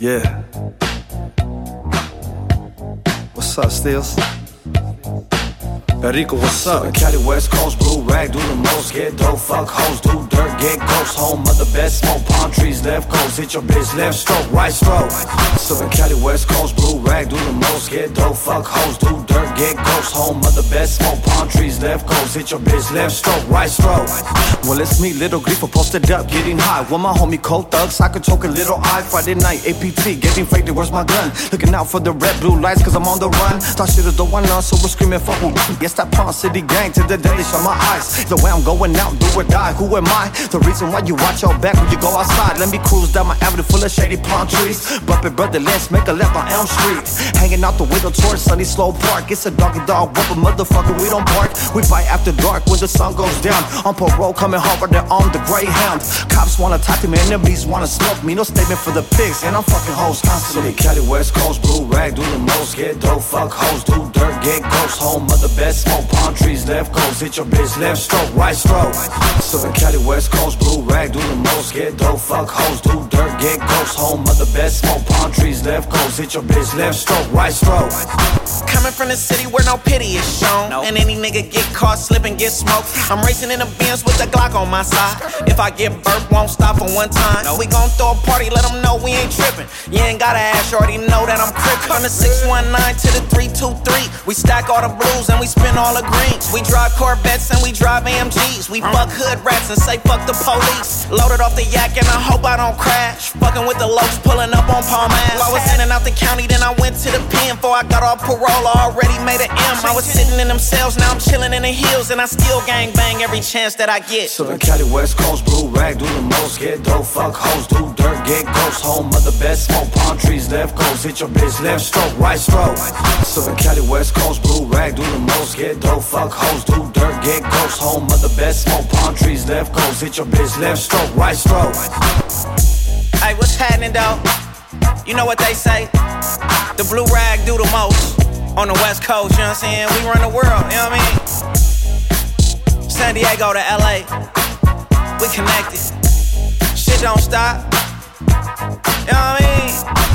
Yeah. What's up, Steels? Perico, what's up? Cali, West Coast, blue rag, do the most, get dope, fuck hoes, do dirt, get ghost, home of the best, smoke palm trees, left coast, hit your bitch, left stroke, right stroke. Southern Cali, West Coast, blue rag, do the most, get dope, fuck hoes, do dirt, get ghost, home of the best, smoke palm trees, left coast, hit your bitch, left stroke, right stroke. Well, it's me, Lil Grifo, posted up, getting high. With my homie Cold Thugs, I could choke a little eye. Friday night, APT, getting faded, where's my gun? Looking out for the red, blue lights, cause I'm on the run. Thought shit is the one on, so we're screaming for who? Yes, that Palm City gang to the deadly shut my eyes. The way I'm going out, do or die, who am I? The reason why you watch your back when you go outside. Let me cruise down my avenue full of shady palm trees. Bumping brother, let's make a left on Elm Street. Hanging out the window towards Sunny Slow Park. It's a doggy dog whoop, a motherfucker, we don't bark. We fight after dark when the sun goes down. On parole, coming home, but they're on the Greyhound. Cops wanna talk to me, enemies wanna smoke me. No statement for the pigs, and I'm fucking hoes constantly. Cali, West Coast, blue rag, do the most, get dope, fuck hoes, do dirt, get ghost, home of the best, smoke palm trees, left coast, hit your bitch, left stroke, right stroke. Southern Cali, West Coast, blue rag, do the most, get dope, fuck hoes, do dirt, get ghost, home of the best, smoke palm trees, left coast, hit your bitch, left stroke, right stroke. From the city where no pity is shown. And any nigga get caught slipping, get smoked. I'm racing in the Benz with the Glock on my side. If I get burnt, won't stop for one time. We gon' throw a party, let them know we ain't tripping. You ain't gotta ask, you already know that I'm crippin'. From the 619 to the 323. We stack all the blues and we spin all the greens. We drive Corvettes and we drive AMGs. We uh-huh. fuck hood rats and say fuck the police. Loaded off the yak and I hope I don't crash. Fucking with the locs, pulling up on Palm Ave. I was sending out the county, then I went to the pen. Before I got off parole, I already made an M. I was sitting in them cells, now I'm chilling in the hills. And I still gang bang every chance that I get. Southern Cali, West Coast, blue rag, do the most, get dope, fuck hoes, do dirt, get ghost, home of the best, smoke palm trees, left coast, hit your bitch, left stroke, right stroke. Southern Cali, West Coast, blue rag, do the most, get dope, fuck hoes, do dirt, get ghost, home of the best, smoke palm trees, left coast, hit your bitch, left stroke, right stroke. Hey, what's happening though? You know what they say? The blue rag do the most on the west coast, you know what I'm saying? We run the world, you know what I mean? San Diego to LA, we connected. Shit don't stop. You know what I mean?